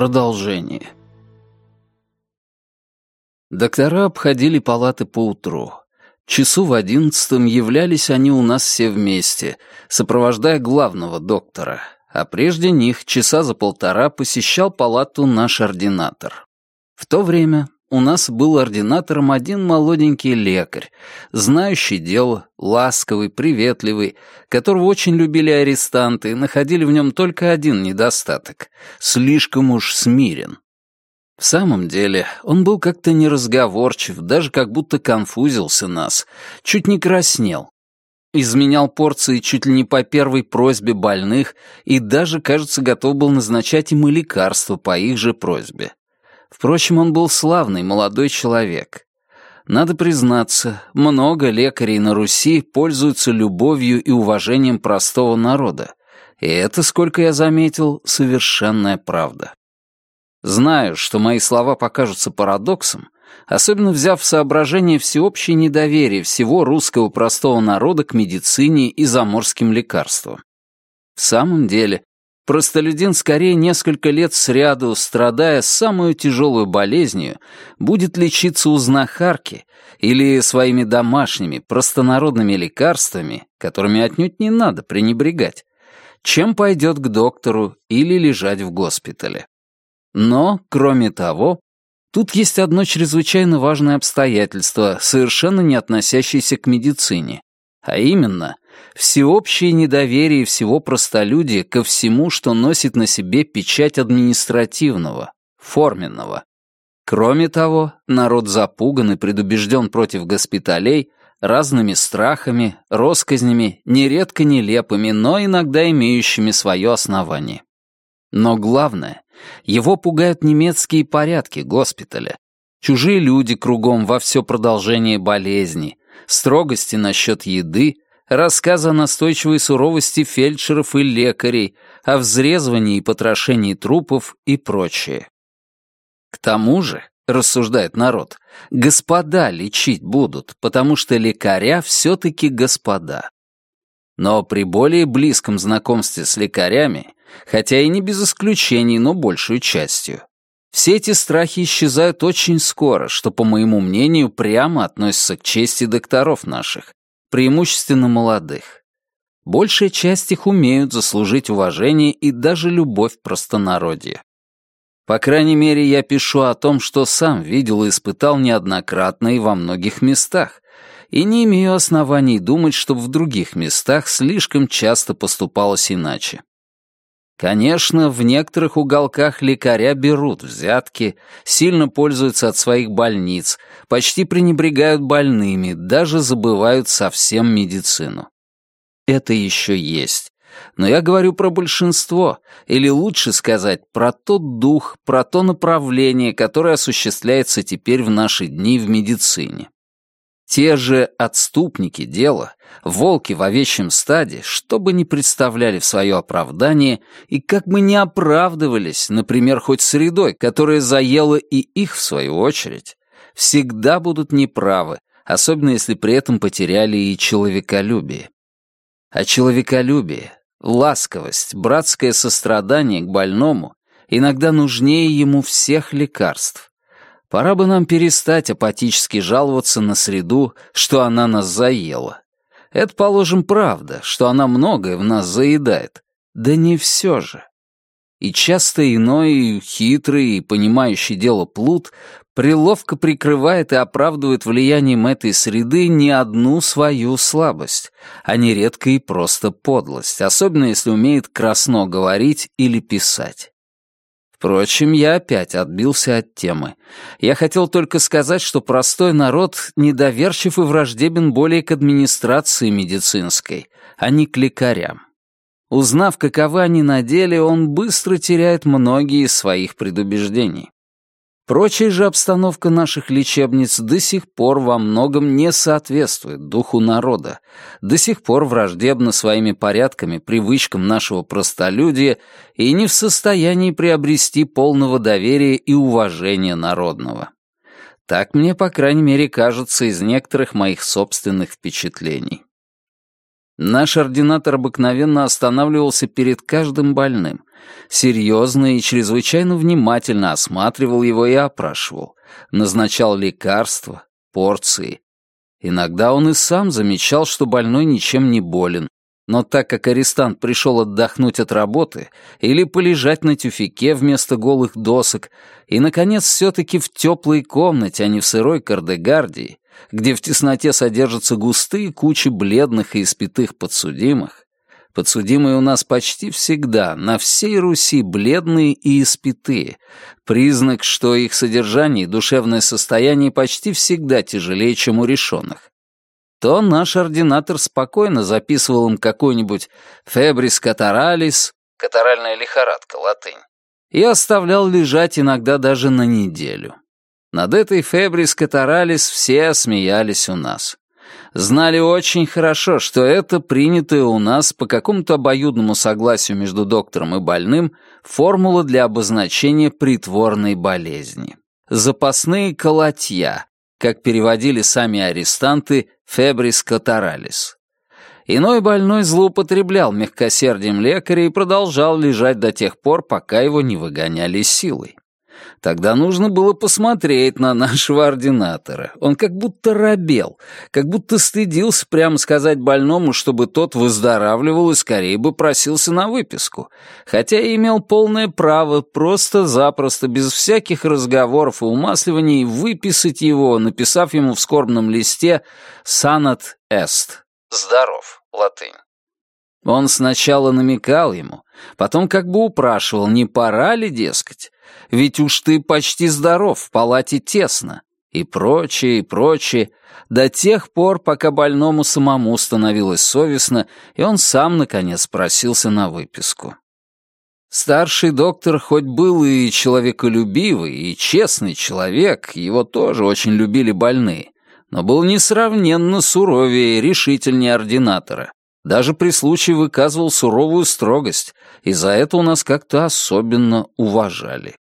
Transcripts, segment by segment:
Продолжение. Доктора обходили палаты по утру. Часу в одиннадцатом являлись они у нас все вместе, сопровождая главного доктора, а прежде них часа за полтора посещал палату наш ординатор. В то время у нас был ординатором один молоденький лекарь, знающий дело, ласковый, приветливый, которого очень любили арестанты и находили в нем только один недостаток — слишком уж смирен. В самом деле, он был как-то неразговорчив, даже как будто конфузился нас, чуть не краснел. Изменял порции чуть ли не по первой просьбе больных и даже, кажется, готов был назначать им лекарства по их же просьбе. Впрочем, он был славный молодой человек. Надо признаться, много лекарей на Руси пользуются любовью и уважением простого народа. И это, сколько я заметил, совершенная правда. Знаю, что мои слова покажутся парадоксом, особенно взяв в соображение всеобщее недоверие всего русского простого народа к медицине и заморским лекарствам. В самом деле, Простолюдин скорее несколько лет сряду, страдая самую тяжелую болезнью, будет лечиться у знахарки или своими домашними простонародными лекарствами, которыми отнюдь не надо пренебрегать, чем пойдет к доктору или лежать в госпитале. Но, кроме того, тут есть одно чрезвычайно важное обстоятельство, совершенно не относящееся к медицине, а именно всеобщее недоверие всего простолюдия ко всему, что носит на себе печать административного, форменного. Кроме того, народ запуган и предубежден против госпиталей разными страхами, росказнями, нередко нелепыми, но иногда имеющими свое основание. Но главное, его пугают немецкие порядки госпиталя, чужие люди кругом во все продолжение болезни, строгости насчет еды, рассказы о настойчивой суровости фельдшеров и лекарей, о взрезвании и потрошении трупов и прочее. К тому же, рассуждает народ, господа лечить будут, потому что лекаря все-таки господа. Но при более близком знакомстве с лекарями, хотя и не без исключений, но большую частью, все эти страхи исчезают очень скоро, что, по моему мнению, прямо относится к чести докторов наших, преимущественно молодых. Большая часть их умеют заслужить уважение и даже любовь простонародья. По крайней мере, я пишу о том, что сам видел и испытал неоднократно и во многих местах, и не имею оснований думать, чтобы в других местах слишком часто поступалось иначе. Конечно, в некоторых уголках лекаря берут взятки, сильно пользуются от своих больниц, почти пренебрегают больными, даже забывают совсем медицину. Это еще есть. Но я говорю про большинство, или лучше сказать, про тот дух, про то направление, которое осуществляется теперь в наши дни в медицине. Те же отступники дела, волки в овечьем стаде, что бы ни представляли в свое оправдание и как бы не оправдывались, например, хоть средой, которая заела и их в свою очередь, всегда будут неправы, особенно если при этом потеряли и человеколюбие. А человеколюбие, ласковость, братское сострадание к больному иногда нужнее ему всех лекарств. Пора бы нам перестать апатически жаловаться на среду, что она нас заела. Это, положим, правда, что она многое в нас заедает. Да не все же. И часто иной, хитрый и понимающий дело плут приловко прикрывает и оправдывает влиянием этой среды не одну свою слабость, а нередко и просто подлость, особенно если умеет красно говорить или писать. Впрочем, я опять отбился от темы. Я хотел только сказать, что простой народ недоверчив и враждебен более к администрации медицинской, а не к лекарям. Узнав, каковы они на деле, он быстро теряет многие из своих предубеждений. Прочая же обстановка наших лечебниц до сих пор во многом не соответствует духу народа, до сих пор враждебна своими порядками, привычкам нашего простолюдия и не в состоянии приобрести полного доверия и уважения народного. Так мне, по крайней мере, кажется из некоторых моих собственных впечатлений. Наш ординатор обыкновенно останавливался перед каждым больным, серьезно и чрезвычайно внимательно осматривал его и опрашивал, назначал лекарства, порции. Иногда он и сам замечал, что больной ничем не болен, но так как арестант пришел отдохнуть от работы или полежать на тюфике вместо голых досок, и, наконец, все-таки в теплой комнате, а не в сырой кардегардии, где в тесноте содержатся густые кучи бледных и испитых подсудимых, подсудимые у нас почти всегда, на всей Руси бледные и испитые, признак, что их содержание и душевное состояние почти всегда тяжелее, чем у решенных. То наш ординатор спокойно записывал им какой-нибудь «фебрис катаралис» — катаральная лихорадка, латынь, и оставлял лежать иногда даже на неделю. Над этой «фебрис катаралис» все смеялись у нас. Знали очень хорошо, что это принятая у нас по какому-то обоюдному согласию между доктором и больным формула для обозначения притворной болезни. Запасные колотья, как переводили сами арестанты, фебрис катаралис. Иной больной злоупотреблял мягкосердием лекаря и продолжал лежать до тех пор, пока его не выгоняли силой. Тогда нужно было посмотреть на нашего ординатора. Он как будто робел, как будто стыдился прямо сказать больному, чтобы тот выздоравливал и скорее бы просился на выписку, хотя и имел полное право просто-запросто, без всяких разговоров и умасливаний, выписать его, написав ему в скорбном листе «Санат эст» — «Здоров», латынь. Он сначала намекал ему, потом как бы упрашивал, не пора ли, дескать, ведь уж ты почти здоров, в палате тесно, и прочее, и прочее, до тех пор, пока больному самому становилось совестно, и он сам, наконец, просился на выписку. Старший доктор хоть был и человеколюбивый, и честный человек, его тоже очень любили больные, но был несравненно суровее и решительнее ординатора. Даже при случае выказывал суровую строгость, и за это у нас как-то особенно уважали.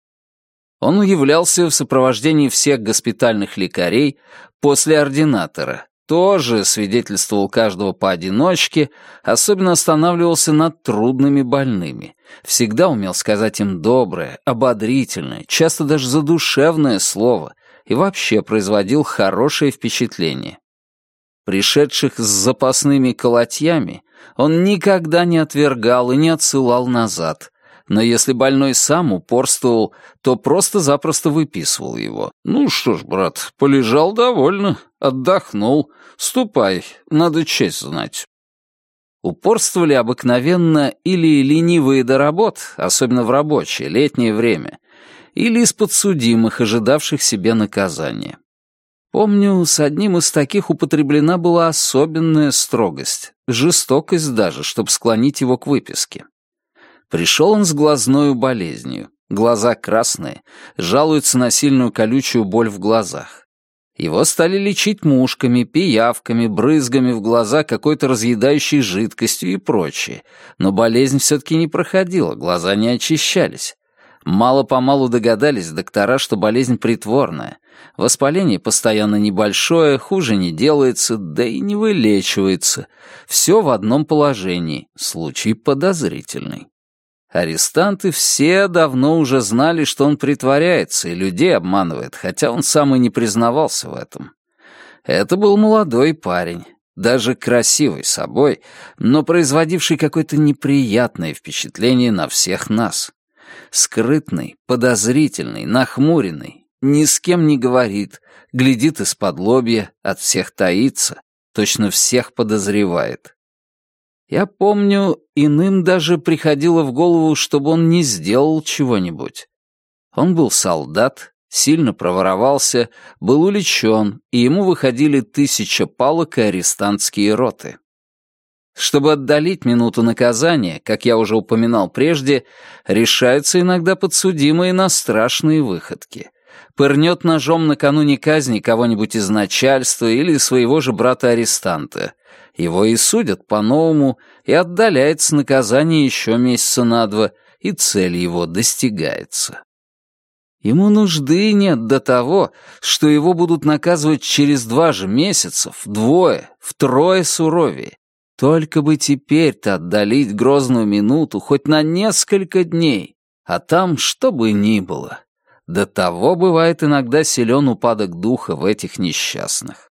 Он являлся в сопровождении всех госпитальных лекарей после ординатора, тоже свидетельствовал каждого поодиночке, особенно останавливался над трудными больными, всегда умел сказать им доброе, ободрительное, часто даже задушевное слово и вообще производил хорошее впечатление. Пришедших с запасными колотьями он никогда не отвергал и не отсылал назад, но если больной сам упорствовал, то просто-запросто выписывал его. «Ну что ж, брат, полежал довольно, отдохнул. Ступай, надо честь знать». Упорствовали обыкновенно или ленивые до работ, особенно в рабочее, летнее время, или из подсудимых, ожидавших себе наказания. Помню, с одним из таких употреблена была особенная строгость, жестокость даже, чтобы склонить его к выписке. Пришел он с глазною болезнью, глаза красные, жалуется на сильную колючую боль в глазах. Его стали лечить мушками, пиявками, брызгами в глаза какой-то разъедающей жидкостью и прочее, но болезнь все-таки не проходила, глаза не очищались. Мало-помалу догадались доктора, что болезнь притворная. Воспаление постоянно небольшое, хуже не делается, да и не вылечивается. Все в одном положении, случай подозрительный. Арестанты все давно уже знали, что он притворяется и людей обманывает, хотя он сам и не признавался в этом. Это был молодой парень, даже красивый собой, но производивший какое-то неприятное впечатление на всех нас. Скрытный, подозрительный, нахмуренный, ни с кем не говорит, глядит из-под лобья, от всех таится, точно всех подозревает. Я помню, иным даже приходило в голову, чтобы он не сделал чего-нибудь. Он был солдат, сильно проворовался, был уличен, и ему выходили тысяча палок и арестантские роты. Чтобы отдалить минуту наказания, как я уже упоминал прежде, решаются иногда подсудимые на страшные выходки. Пырнет ножом накануне казни кого-нибудь из начальства или своего же брата-арестанта. Его и судят по-новому, и отдаляется наказание еще месяца на два, и цель его достигается. Ему нужды нет до того, что его будут наказывать через два же месяца, вдвое, втрое суровее, Только бы теперь-то отдалить грозную минуту хоть на несколько дней, а там что бы ни было. До того бывает иногда силен упадок духа в этих несчастных.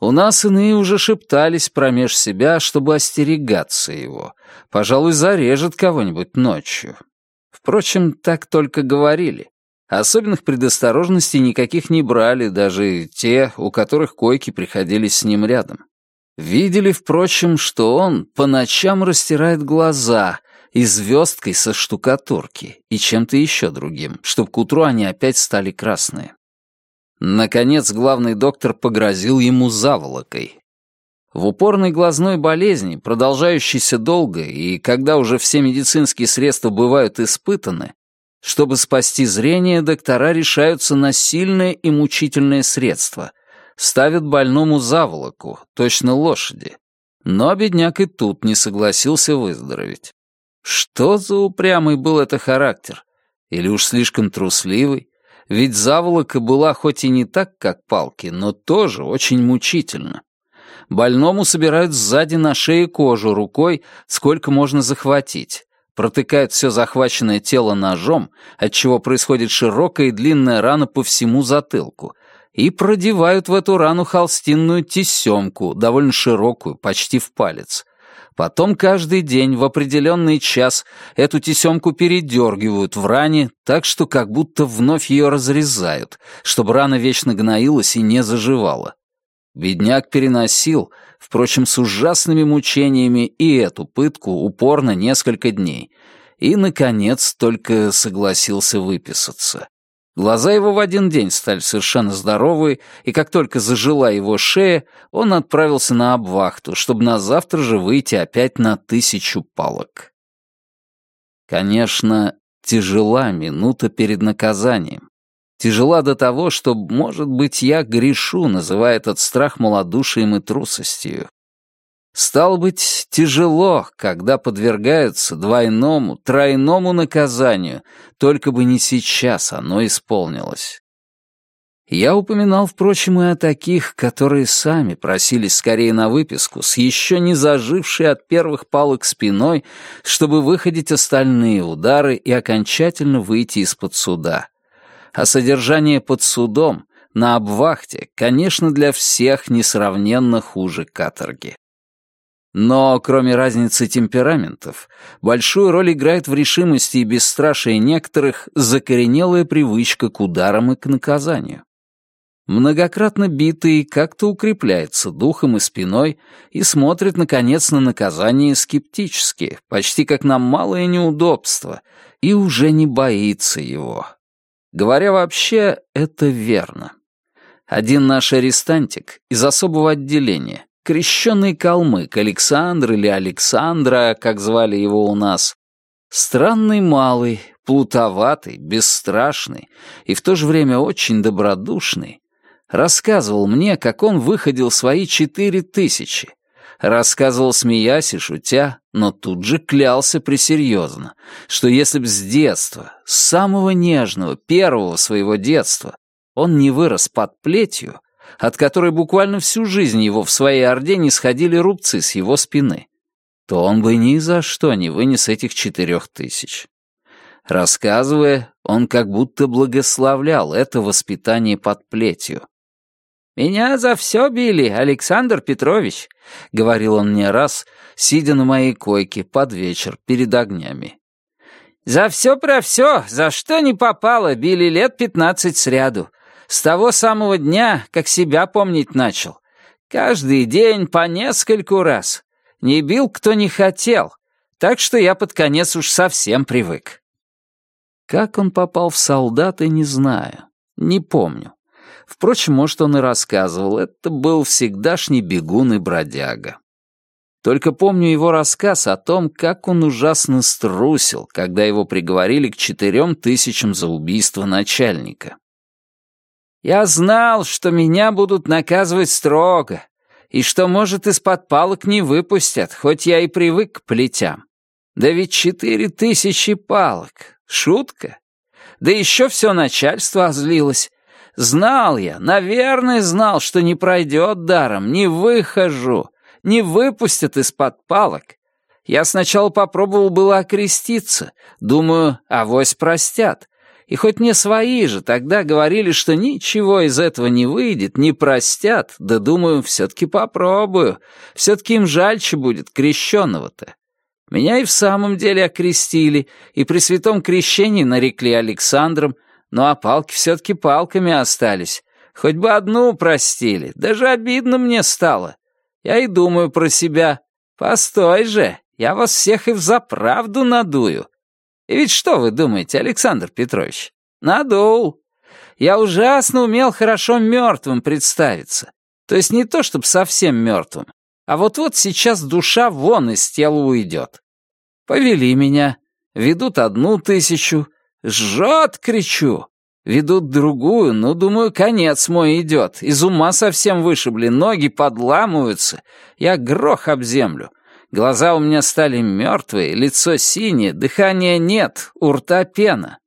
У нас иные уже шептались промеж себя, чтобы остерегаться его. Пожалуй, зарежет кого-нибудь ночью. Впрочем, так только говорили. Особенных предосторожностей никаких не брали, даже те, у которых койки приходились с ним рядом. Видели, впрочем, что он по ночам растирает глаза и звездкой со штукатурки, и чем-то еще другим, чтобы к утру они опять стали красные. Наконец главный доктор погрозил ему заволокой. В упорной глазной болезни, продолжающейся долго, и когда уже все медицинские средства бывают испытаны, чтобы спасти зрение, доктора решаются на сильное и мучительное средство. Ставят больному заволоку, точно лошади. Но бедняк и тут не согласился выздороветь. Что за упрямый был это характер? Или уж слишком трусливый? Ведь заволока была хоть и не так, как палки, но тоже очень мучительно. Больному собирают сзади на шее кожу рукой, сколько можно захватить. Протыкают все захваченное тело ножом, отчего происходит широкая и длинная рана по всему затылку, и продевают в эту рану холстинную тесемку, довольно широкую, почти в палец. Потом каждый день в определенный час эту тесемку передергивают в ране, так что как будто вновь ее разрезают, чтобы рана вечно гноилась и не заживала. Бедняк переносил, впрочем, с ужасными мучениями и эту пытку упорно несколько дней, и, наконец, только согласился выписаться. Глаза его в один день стали совершенно здоровые, и как только зажила его шея, он отправился на обвахту, чтобы на завтра же выйти опять на тысячу палок. Конечно, тяжела минута перед наказанием. Тяжела до того, что, может быть, я грешу, называя этот страх малодушием и трусостью. Стало быть, тяжело, когда подвергаются двойному, тройному наказанию, только бы не сейчас оно исполнилось. Я упоминал, впрочем, и о таких, которые сами просились скорее на выписку, с еще не зажившей от первых палок спиной, чтобы выходить остальные удары и окончательно выйти из-под суда. А содержание под судом, на обвахте, конечно, для всех несравненно хуже каторги. Но, кроме разницы темпераментов, большую роль играет в решимости и бесстрашии некоторых закоренелая привычка к ударам и к наказанию. Многократно битый как-то укрепляется духом и спиной и смотрит, наконец, на наказание скептически, почти как на малое неудобство, и уже не боится его. Говоря вообще, это верно. Один наш арестантик из особого отделения, крещенный калмык Александр или Александра, как звали его у нас. Странный малый, плутоватый, бесстрашный и в то же время очень добродушный, рассказывал мне, как он выходил свои четыре тысячи. Рассказывал, смеясь и шутя, но тут же клялся пресерьезно, что если б с детства, с самого нежного, первого своего детства, он не вырос под плетью, от которой буквально всю жизнь его в своей орде не сходили рубцы с его спины, то он бы ни за что не вынес этих четырех тысяч. Рассказывая, он как будто благословлял это воспитание под плетью. «Меня за все били, Александр Петрович», — говорил он мне раз, сидя на моей койке под вечер перед огнями. «За все про все, за что не попало, били лет пятнадцать сряду. С того самого дня, как себя помнить начал. Каждый день по нескольку раз. Не бил, кто не хотел. Так что я под конец уж совсем привык. Как он попал в солдаты, не знаю. Не помню. Впрочем, может, он и рассказывал. Это был всегдашний бегун и бродяга. Только помню его рассказ о том, как он ужасно струсил, когда его приговорили к четырем тысячам за убийство начальника. Я знал, что меня будут наказывать строго, и что, может, из-под палок не выпустят, хоть я и привык к плетям. Да ведь четыре тысячи палок. Шутка. Да еще все начальство озлилось. Знал я, наверное, знал, что не пройдет даром, не выхожу. не выпустят из-под палок. Я сначала попробовал было окреститься. Думаю, авось простят. И хоть не свои же, тогда говорили, что ничего из этого не выйдет, не простят, да думаю, все-таки попробую. Все-таки им жальче будет крещенного-то. Меня и в самом деле окрестили, и при святом крещении нарекли Александром, ну а палки все-таки палками остались. Хоть бы одну простили, даже обидно мне стало. Я и думаю про себя. Постой же, я вас всех и взаправду надую. И ведь что вы думаете, Александр Петрович? Надул. Я ужасно умел хорошо мертвым представиться. То есть не то, чтобы совсем мертвым, а вот-вот сейчас душа вон из тела уйдет. Повели меня, ведут одну тысячу, жжет, кричу. Ведут другую, ну, думаю, конец мой идет. Из ума совсем вышибли, ноги подламываются. Я грох об землю. Глаза у меня стали мертвые, лицо синее, дыхания нет, у рта пена.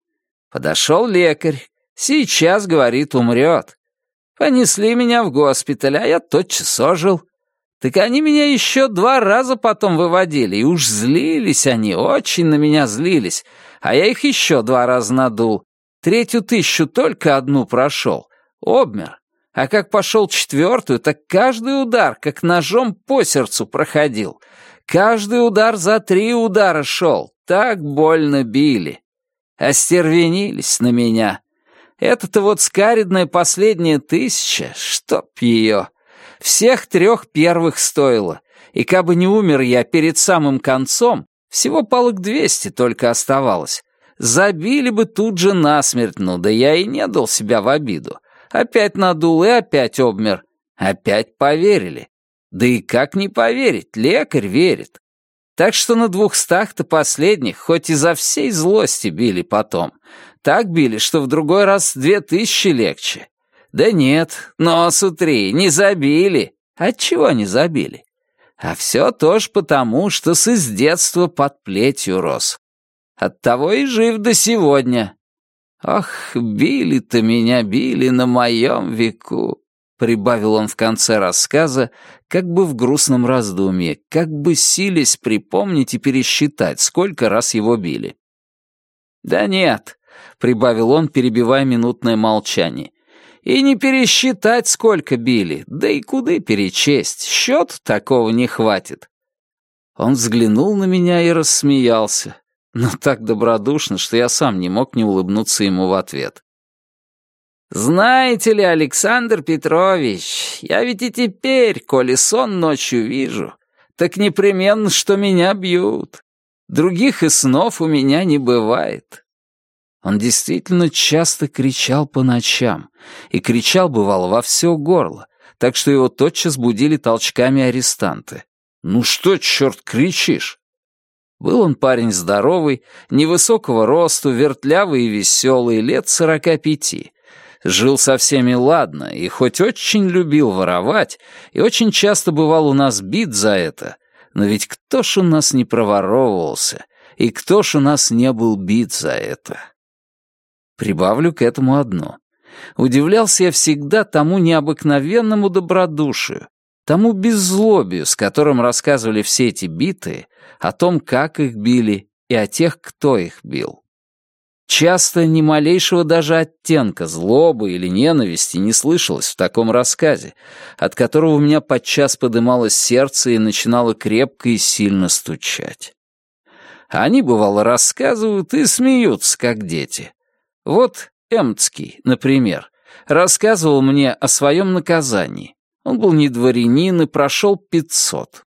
Подошел лекарь. Сейчас, говорит, умрет. Понесли меня в госпиталь, а я тотчас ожил. Так они меня еще два раза потом выводили, и уж злились они, очень на меня злились, а я их еще два раза надул. Третью тысячу только одну прошел. Обмер. А как пошел четвертую, так каждый удар, как ножом по сердцу проходил. Каждый удар за три удара шел. Так больно били. Остервенились на меня. Это-то вот скаридная последняя тысяча, чтоб ее. Всех трех первых стоило. И кабы не умер я перед самым концом, всего палок двести только оставалось. Забили бы тут же насмерть, ну да я и не дал себя в обиду. Опять надул и опять обмер. Опять поверили. Да и как не поверить, лекарь верит. Так что на двухстах-то последних, хоть и за всей злости били потом, так били, что в другой раз две тысячи легче. Да нет, носу три, не забили. Отчего не забили? А все тоже потому, что с из детства под плетью рос. Оттого и жив до сегодня. Ах, били-то меня, били на моем веку, прибавил он в конце рассказа, как бы в грустном раздумье, как бы силясь припомнить и пересчитать, сколько раз его били. «Да нет», — прибавил он, перебивая минутное молчание, «и не пересчитать, сколько били, да и куда перечесть, счет такого не хватит». Он взглянул на меня и рассмеялся, но так добродушно, что я сам не мог не улыбнуться ему в ответ. «Знаете ли, Александр Петрович, я ведь и теперь, коли сон ночью вижу, так непременно, что меня бьют. Других и снов у меня не бывает». Он действительно часто кричал по ночам, и кричал, бывало, во все горло, так что его тотчас будили толчками арестанты. «Ну что, черт, кричишь? Был он парень здоровый, невысокого росту, вертлявый и веселый, лет сорока пяти. Жил со всеми ладно, и хоть очень любил воровать, и очень часто бывал у нас бит за это, но ведь кто ж у нас не проворовывался, и кто ж у нас не был бит за это? Прибавлю к этому одно. Удивлялся я всегда тому необыкновенному добродушию, тому беззлобию, с которым рассказывали все эти биты, о том, как их били, и о тех, кто их бил. Часто ни малейшего даже оттенка злобы или ненависти не слышалось в таком рассказе, от которого у меня подчас подымалось сердце и начинало крепко и сильно стучать. Они, бывало, рассказывают и смеются, как дети. Вот Эмцкий, например, рассказывал мне о своем наказании. Он был не дворянин и прошел пятьсот.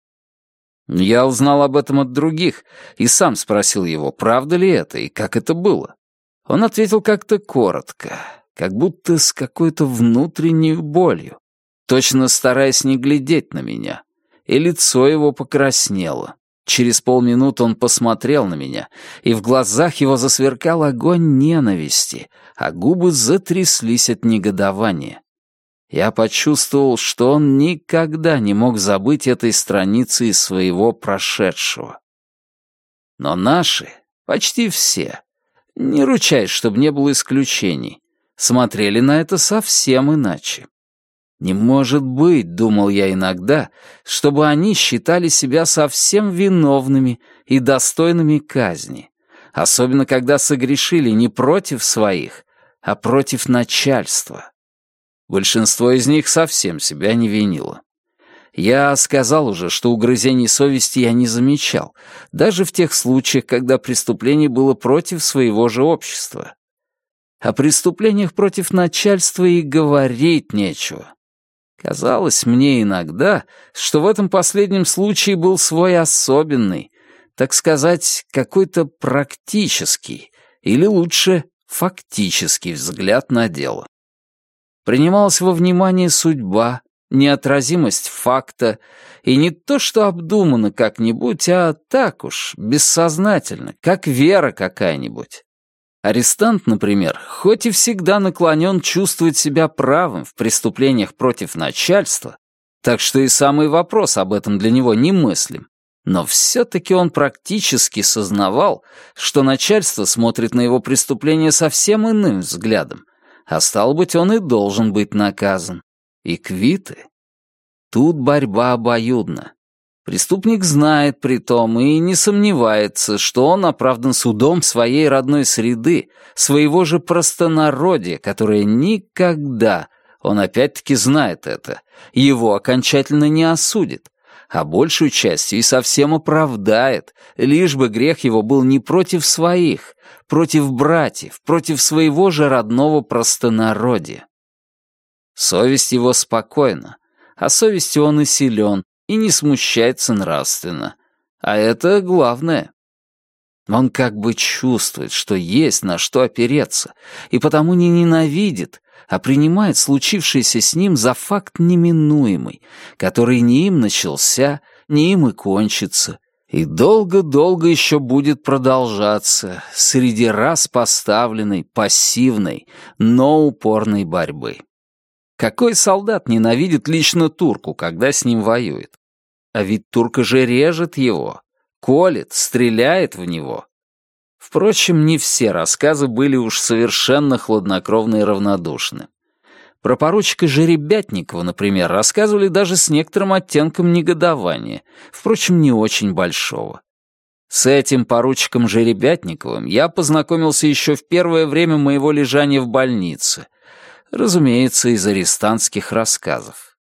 Я узнал об этом от других и сам спросил его, правда ли это и как это было. Он ответил как-то коротко, как будто с какой-то внутренней болью, точно стараясь не глядеть на меня, и лицо его покраснело. Через полминуты он посмотрел на меня, и в глазах его засверкал огонь ненависти, а губы затряслись от негодования. Я почувствовал, что он никогда не мог забыть этой страницы из своего прошедшего. Но наши, почти все, не ручаюсь, чтобы не было исключений, смотрели на это совсем иначе. Не может быть, думал я иногда, чтобы они считали себя совсем виновными и достойными казни, особенно когда согрешили не против своих, а против начальства. Большинство из них совсем себя не винило. Я сказал уже, что угрызений совести я не замечал, даже в тех случаях, когда преступление было против своего же общества. О преступлениях против начальства и говорить нечего. Казалось мне иногда, что в этом последнем случае был свой особенный, так сказать, какой-то практический, или лучше, фактический взгляд на дело. Принималась во внимание судьба, неотразимость факта, и не то, что обдумано как-нибудь, а так уж, бессознательно, как вера какая-нибудь. Арестант, например, хоть и всегда наклонен чувствовать себя правым в преступлениях против начальства, так что и самый вопрос об этом для него немыслим, но все-таки он практически сознавал, что начальство смотрит на его преступление совсем иным взглядом, а стал быть, он и должен быть наказан. И квиты. Тут борьба обоюдна. Преступник знает при том и не сомневается, что он оправдан судом своей родной среды, своего же простонародья, которое никогда, он опять-таки знает это, его окончательно не осудит, а большую часть и совсем оправдает, лишь бы грех его был не против своих, против братьев, против своего же родного простонародья. Совесть его спокойна, а совестью он и силен, и не смущается нравственно. А это главное. Он как бы чувствует, что есть на что опереться, и потому не ненавидит, а принимает случившееся с ним за факт неминуемый, который не им начался, не им и кончится, и долго-долго еще будет продолжаться среди раз поставленной, пассивной, но упорной борьбы. Какой солдат ненавидит лично турку, когда с ним воюет? А ведь турка же режет его, колет, стреляет в него. Впрочем, не все рассказы были уж совершенно хладнокровны и равнодушны. Про поручика Жеребятникова, например, рассказывали даже с некоторым оттенком негодования, впрочем, не очень большого. С этим поручиком Жеребятниковым я познакомился еще в первое время моего лежания в больнице, разумеется, из арестантских рассказов.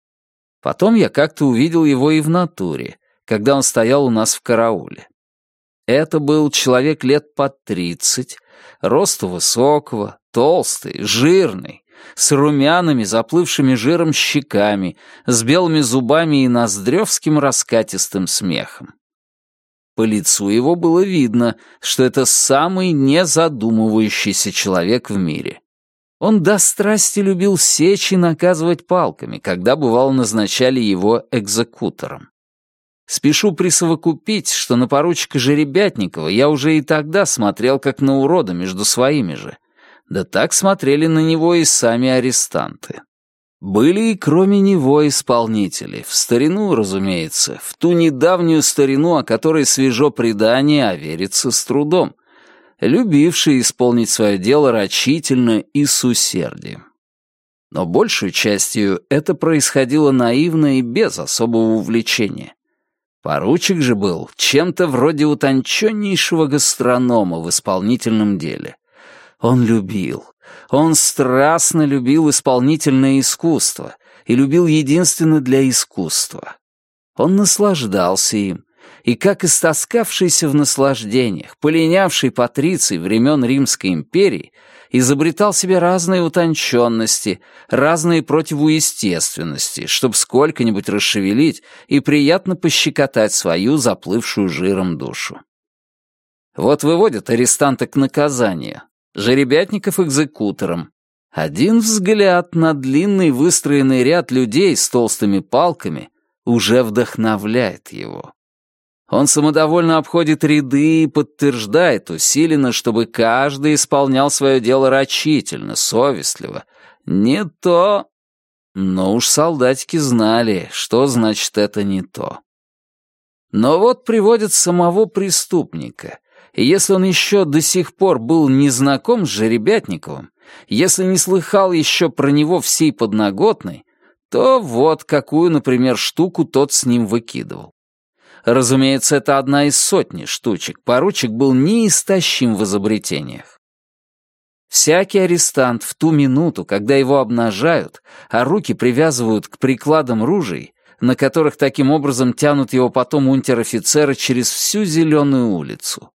Потом я как-то увидел его и в натуре, когда он стоял у нас в карауле. Это был человек лет под тридцать, росту высокого, толстый, жирный, с румяными, заплывшими жиром щеками, с белыми зубами и ноздревским раскатистым смехом. По лицу его было видно, что это самый незадумывающийся человек в мире. Он до страсти любил сечь и наказывать палками, когда, бывало, назначали его экзекутором. Спешу присовокупить, что на поручика Жеребятникова я уже и тогда смотрел как на урода между своими же. Да так смотрели на него и сами арестанты. Были и кроме него исполнители, в старину, разумеется, в ту недавнюю старину, о которой свежо предание, а верится с трудом — любивший исполнить свое дело рачительно и с усердием. Но большей частью это происходило наивно и без особого увлечения. Поручик же был чем-то вроде утонченнейшего гастронома в исполнительном деле. Он любил, он страстно любил исполнительное искусство и любил единственно для искусства. Он наслаждался им, и как истоскавшийся в наслаждениях, полинявший патриций времен Римской империи, изобретал себе разные утонченности, разные противоестественности, чтобы сколько-нибудь расшевелить и приятно пощекотать свою заплывшую жиром душу. Вот выводят арестанта к наказанию, жеребятников экзекутором. Один взгляд на длинный выстроенный ряд людей с толстыми палками уже вдохновляет его. Он самодовольно обходит ряды и подтверждает усиленно, чтобы каждый исполнял свое дело рачительно, совестливо. Не то... Но уж солдатики знали, что значит это не то. Но вот приводят самого преступника, и если он еще до сих пор был не знаком с Жеребятниковым, если не слыхал еще про него всей подноготной, то вот какую, например, штуку тот с ним выкидывал. Разумеется, это одна из сотни штучек. Поручик был неистощим в изобретениях. Всякий арестант в ту минуту, когда его обнажают, а руки привязывают к прикладам ружей, на которых таким образом тянут его потом унтер-офицеры через всю зеленую улицу.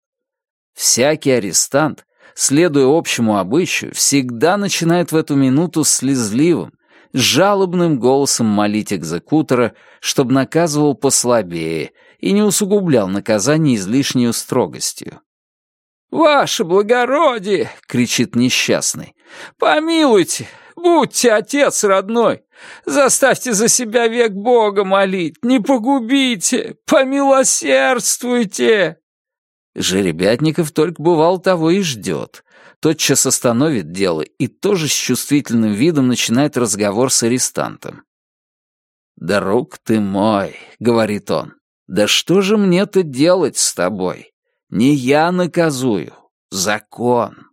Всякий арестант, следуя общему обычаю, всегда начинает в эту минуту слезливым, жалобным голосом молить экзекутора, чтобы наказывал послабее и не усугублял наказание излишней строгостью. «Ваше благородие!» — кричит несчастный. «Помилуйте! Будьте отец родной! Заставьте за себя век Бога молить! Не погубите! Помилосердствуйте!» Жеребятников только бывал того и ждет. Тотчас остановит дело и тоже с чувствительным видом начинает разговор с арестантом. «Друг ты мой», — говорит он, — «да что же мне-то делать с тобой? Не я наказую, закон.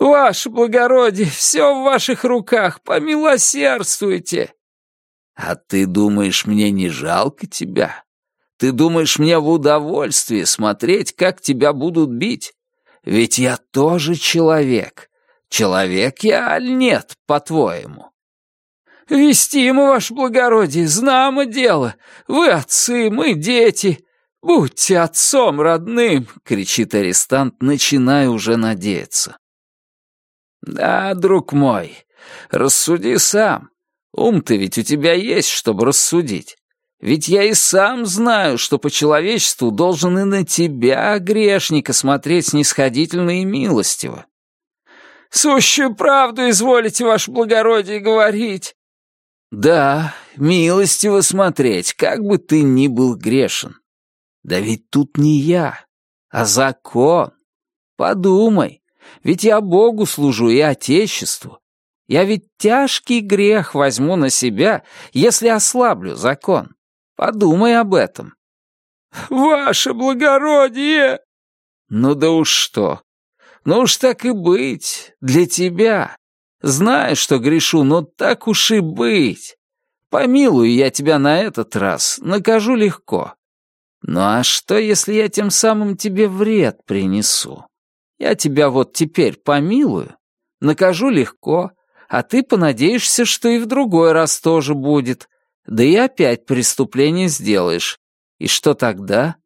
Ваше благородие, все в ваших руках, помилосердствуйте. А ты думаешь, мне не жалко тебя? Ты думаешь, мне в удовольствие смотреть, как тебя будут бить? Ведь я тоже человек. Человек я, аль нет, по-твоему? Вести ему, ваше благородие, знамо дело. Вы отцы, мы дети. «Будьте отцом родным!» — кричит арестант, начиная уже надеяться. «Да, друг мой, рассуди сам. Ум-то ведь у тебя есть, чтобы рассудить. Ведь я и сам знаю, что по человечеству должен и на тебя, грешника, смотреть снисходительно и милостиво. Сущую правду изволите, ваше благородие, говорить. Да, милостиво смотреть, как бы ты ни был грешен. Да ведь тут не я, а закон. Подумай, ведь я Богу служу и Отечеству. Я ведь тяжкий грех возьму на себя, если ослаблю закон. Подумай об этом. Ваше благородие! Ну да уж что. Ну уж так и быть, для тебя. Знаю, что грешу, но так уж и быть. Помилую я тебя на этот раз, накажу легко. Ну а что, если я тем самым тебе вред принесу? Я тебя вот теперь помилую, накажу легко, а ты понадеешься, что и в другой раз тоже будет, да и опять преступление сделаешь. И что тогда?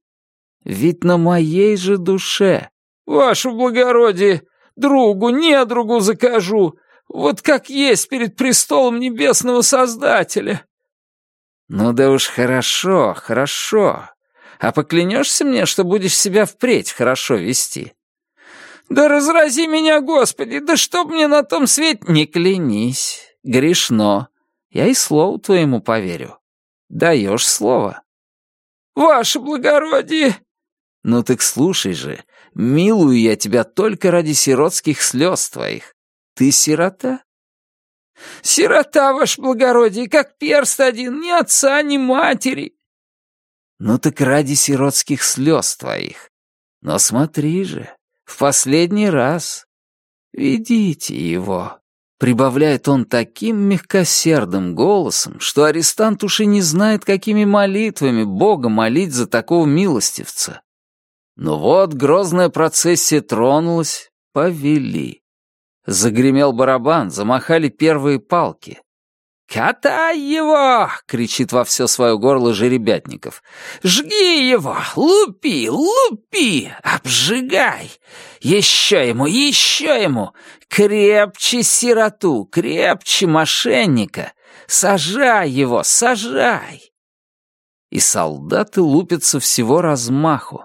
Ведь на моей же душе. Ваше благородие, другу, недругу закажу, вот как есть перед престолом небесного Создателя. Ну да уж хорошо, хорошо. А поклянешься мне, что будешь себя впредь хорошо вести?» «Да разрази меня, Господи! Да чтоб мне на том свете...» «Не клянись, грешно. Я и слову твоему поверю. Даешь слово». «Ваше благородие!» «Ну так слушай же, милую я тебя только ради сиротских слез твоих. Ты сирота?» «Сирота, ваше благородие, как перст один, ни отца, ни матери!» Ну так ради сиротских слез твоих. Но смотри же, в последний раз. Ведите его. Прибавляет он таким мягкосердым голосом, что арестант уж и не знает, какими молитвами Бога молить за такого милостивца. Но вот грозная процессия тронулась, повели. Загремел барабан, замахали первые палки. «Катай его!» — кричит во все свое горло жеребятников. «Жги его! Лупи! Лупи! Обжигай! Еще ему! Еще ему! Крепче сироту! Крепче мошенника! Сажай его! Сажай!» И солдаты лупятся всего размаху.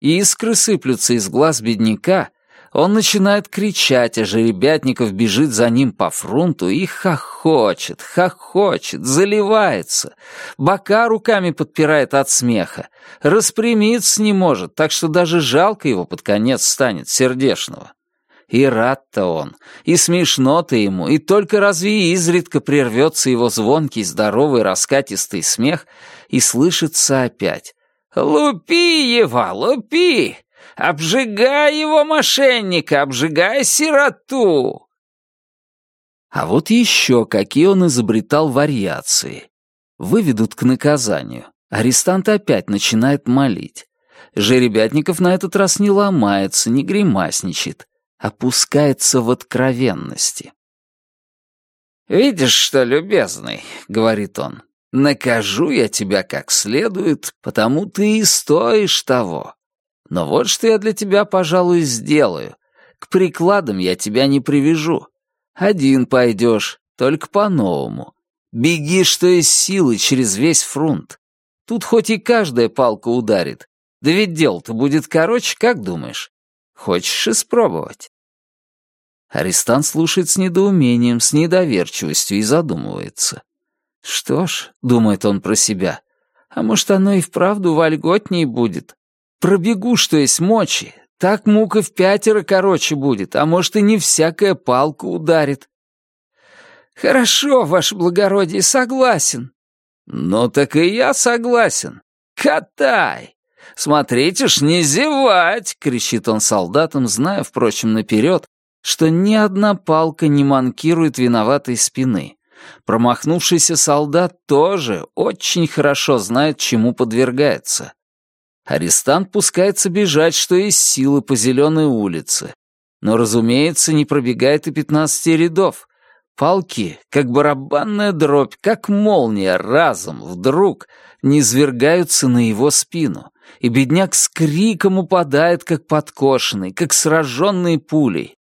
И искры сыплются из глаз бедняка, он начинает кричать, а жеребятников бежит за ним по фронту и хохочет, хохочет, заливается. Бока руками подпирает от смеха. Распрямиться не может, так что даже жалко его под конец станет сердешного. И рад-то он, и смешно-то ему, и только разве изредка прервется его звонкий, здоровый, раскатистый смех, и слышится опять «Лупи его, лупи! Обжигай его, мошенника, обжигай сироту!» А вот еще какие он изобретал вариации. Выведут к наказанию. Арестант опять начинает молить. Жеребятников на этот раз не ломается, не гримасничает, опускается в откровенности. «Видишь что, любезный», — говорит он, — «накажу я тебя как следует, потому ты и стоишь того. Но вот что я для тебя, пожалуй, сделаю. К прикладам я тебя не привяжу. Один пойдешь, только по-новому. Беги, что из силы, через весь фрунт. Тут хоть и каждая палка ударит. Да ведь дело-то будет короче, как думаешь? Хочешь испробовать?» Арестант слушает с недоумением, с недоверчивостью и задумывается. «Что ж», — думает он про себя, — «а может, оно и вправду вольготней будет? Пробегу, что есть мочи, так мука в пятеро короче будет, а может, и не всякая палка ударит». «Хорошо, ваше благородие, согласен». «Ну так и я согласен. Катай!» «Смотрите ж, не зевать!» — кричит он солдатам, зная, впрочем, наперед, что ни одна палка не манкирует виноватой спины. Промахнувшийся солдат тоже очень хорошо знает, чему подвергается. Арестант пускается бежать, что из силы по зеленой улице. Но, разумеется, не пробегает и пятнадцати рядов. Палки, как барабанная дробь, как молния, разом, вдруг, низвергаются на его спину, и бедняк с криком упадает, как подкошенный, как сраженный пулей.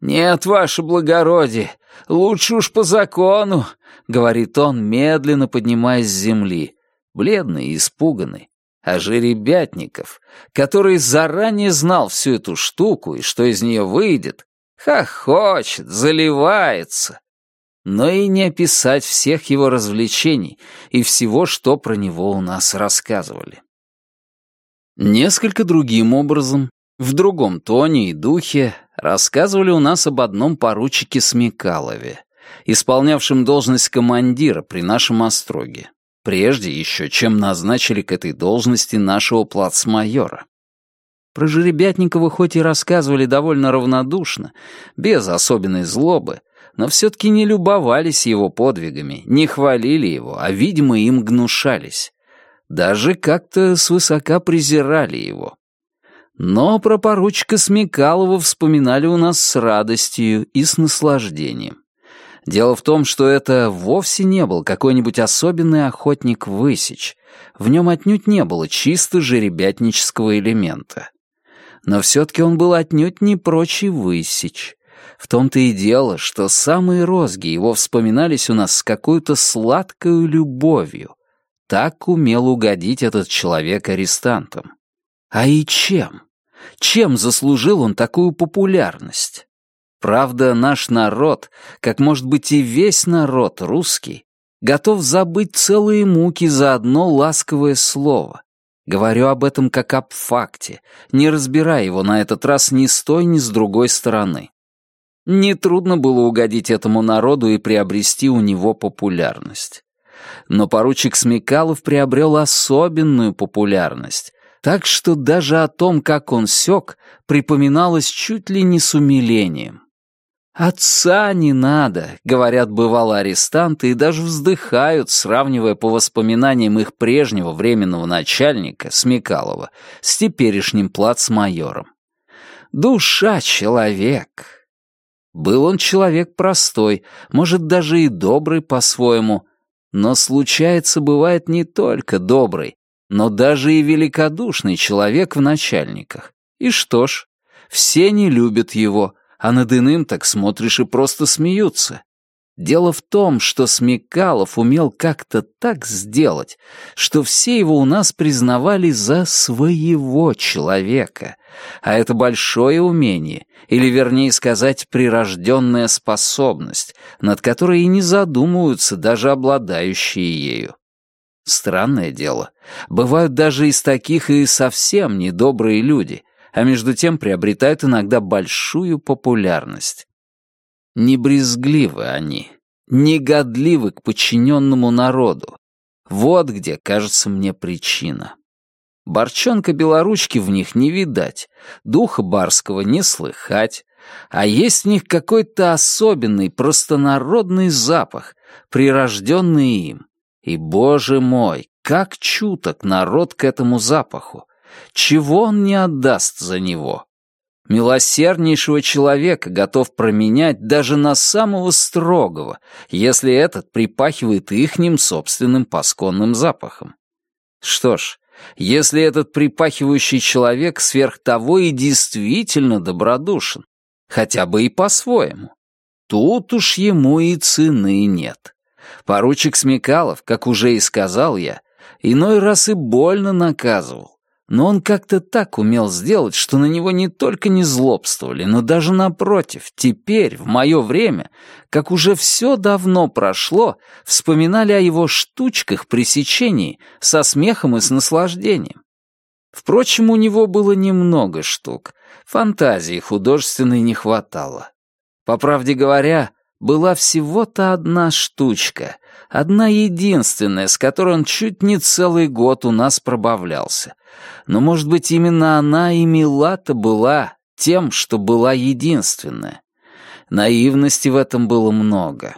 «Нет, ваше благородие, лучше уж по закону», — говорит он, медленно поднимаясь с земли, бледный и испуганный. А жеребятников, который заранее знал всю эту штуку и что из нее выйдет, хохочет, заливается. Но и не описать всех его развлечений и всего, что про него у нас рассказывали. Несколько другим образом, в другом тоне и духе, рассказывали у нас об одном поручике Смекалове, исполнявшем должность командира при нашем остроге, прежде еще, чем назначили к этой должности нашего плацмайора. Про Жеребятникова хоть и рассказывали довольно равнодушно, без особенной злобы, но все-таки не любовались его подвигами, не хвалили его, а, видимо, им гнушались. Даже как-то свысока презирали его. Но про поручика Смекалова вспоминали у нас с радостью и с наслаждением. Дело в том, что это вовсе не был какой-нибудь особенный охотник высечь. В нем отнюдь не было чисто жеребятнического элемента. Но все-таки он был отнюдь не прочий высечь. В том-то и дело, что самые розги его вспоминались у нас с какой-то сладкой любовью. Так умел угодить этот человек арестантам. А и чем? Чем заслужил он такую популярность? Правда, наш народ, как может быть и весь народ русский, готов забыть целые муки за одно ласковое слово. Говорю об этом как об факте, не разбирая его на этот раз ни с той, ни с другой стороны. Нетрудно было угодить этому народу и приобрести у него популярность. Но поручик Смекалов приобрел особенную популярность, так что даже о том, как он сёк, припоминалось чуть ли не с умилением. «Отца не надо», — говорят бывало арестанты и даже вздыхают, сравнивая по воспоминаниям их прежнего временного начальника, Смекалова, с теперешним плацмайором. «Душа человек». Был он человек простой, может, даже и добрый по-своему, но случается, бывает не только добрый, но даже и великодушный человек в начальниках. И что ж, все не любят его, а над иным так смотришь и просто смеются. Дело в том, что Смекалов умел как-то так сделать, что все его у нас признавали за своего человека. А это большое умение, или вернее сказать, прирожденная способность, над которой и не задумываются даже обладающие ею. Странное дело. Бывают даже из таких и совсем недобрые люди, а между тем приобретают иногда большую популярность. Не брезгливы они, не годливы к подчиненному народу. Вот где, кажется мне, причина. Борчонка белоручки в них не видать, духа барского не слыхать, а есть в них какой-то особенный, простонародный запах, прирожденный им. И, боже мой, как чуток народ к этому запаху! Чего он не отдаст за него? Милосерднейшего человека готов променять даже на самого строгого, если этот припахивает ихним собственным пасконным запахом. Что ж, если этот припахивающий человек сверх того и действительно добродушен, хотя бы и по-своему, тут уж ему и цены нет. Поручик Смекалов, как уже и сказал я, иной раз и больно наказывал, но он как-то так умел сделать, что на него не только не злобствовали, но даже напротив, теперь, в мое время, как уже все давно прошло, вспоминали о его штучках при сечении со смехом и с наслаждением. Впрочем, у него было немного штук, фантазии художественной не хватало. По правде говоря, была всего-то одна штучка, одна единственная, с которой он чуть не целый год у нас пробавлялся. Но, может быть, именно она и мила-то была тем, что была единственная. Наивности в этом было много.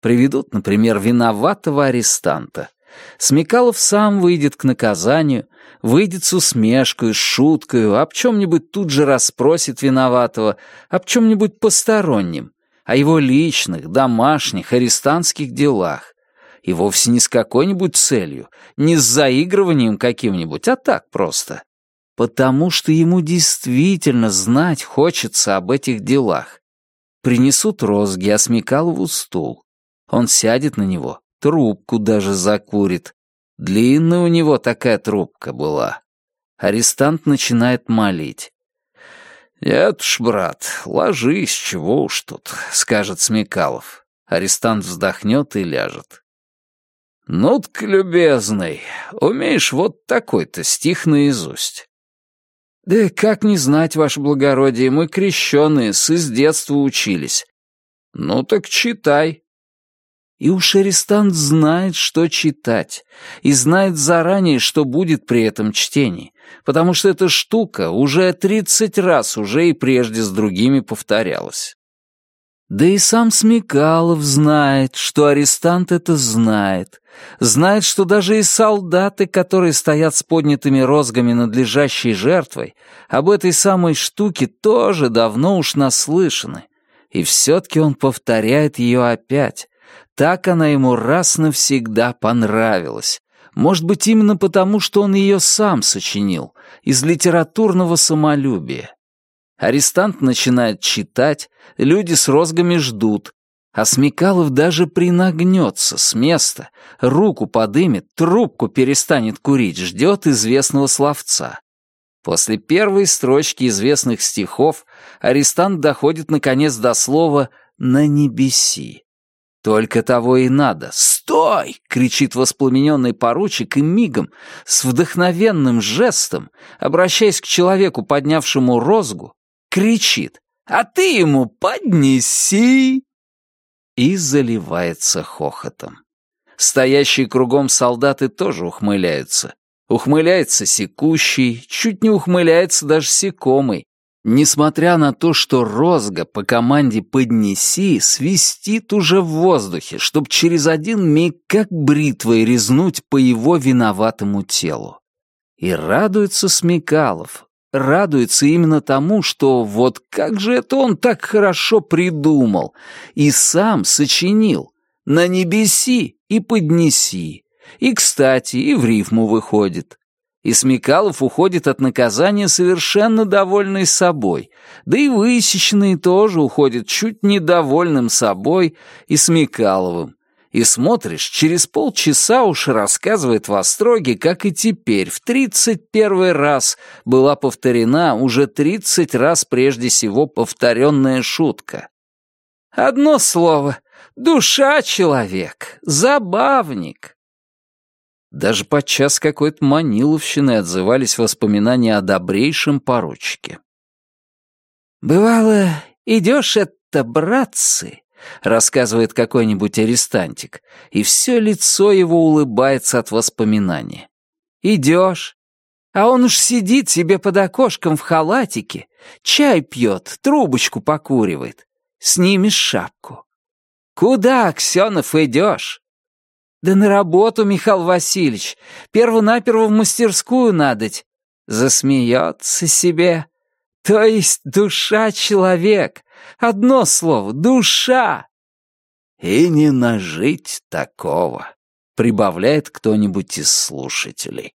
Приведут, например, виноватого арестанта. Смекалов сам выйдет к наказанию, выйдет с усмешкой, с шуткой, об чем-нибудь тут же расспросит виноватого, об чем-нибудь постороннем, о его личных, домашних, арестантских делах. И вовсе не с какой-нибудь целью, не с заигрыванием каким-нибудь, а так просто. Потому что ему действительно знать хочется об этих делах. Принесут розги, а Смекалову стул. Он сядет на него, трубку даже закурит. Длинная у него такая трубка была. Арестант начинает молить. «Нет уж, брат, ложись, чего уж тут», — скажет Смекалов. Арестант вздохнет и ляжет. «Ну-ка, любезный, умеешь вот такой-то стих наизусть?» «Да как не знать, ваше благородие, мы крещеные, с из детства учились». «Ну так читай». И уж арестант знает, что читать, и знает заранее, что будет при этом чтении, потому что эта штука уже тридцать раз уже и прежде с другими повторялась. Да и сам Смекалов знает, что арестант это знает. Знает, что даже и солдаты, которые стоят с поднятыми розгами над лежащей жертвой, об этой самой штуке тоже давно уж наслышаны. И все-таки он повторяет ее опять. Так она ему раз навсегда понравилась. Может быть, именно потому, что он ее сам сочинил, из литературного самолюбия. Арестант начинает читать, люди с розгами ждут, а Смекалов даже принагнется с места, руку подымет, трубку перестанет курить, ждет известного словца. После первой строчки известных стихов арестант доходит наконец до слова «на небеси». Только того и надо. «Стой!» — кричит воспламененный поручик и мигом, с вдохновенным жестом, обращаясь к человеку, поднявшему розгу, кричит «А ты ему поднеси!» И заливается хохотом. Стоящие кругом солдаты тоже ухмыляются. Ухмыляется секущий, чуть не ухмыляется даже секомый, несмотря на то, что розга по команде «поднеси» свистит уже в воздухе, чтоб через один миг как бритвой резнуть по его виноватому телу. И радуется Смекалов, радуется именно тому, что вот как же это он так хорошо придумал и сам сочинил «на небеси и поднеси». И, кстати, и в рифму выходит. И Смекалов уходит от наказания совершенно довольный собой, да и Высечный тоже уходит чуть недовольным собой и Смекаловым, и смотришь, через полчаса уж рассказывает в Остроге, как и теперь, в тридцать первый раз была повторена уже тридцать раз прежде всего повторенная шутка. Одно слово — душа человек, забавник. Даже подчас какой-то маниловщиной отзывались воспоминания о добрейшем поручике. «Бывало, идешь это, братцы, рассказывает какой-нибудь арестантик, и все лицо его улыбается от воспоминания. Идешь, А он уж сидит себе под окошком в халатике, чай пьет, трубочку покуривает. Снимешь шапку. Куда, Аксенов, идешь? Да на работу, Михаил Васильевич. Перво-наперво в мастерскую надоть. Засмеется себе. То есть душа человек. Одно слово — душа. И не нажить такого, прибавляет кто-нибудь из слушателей.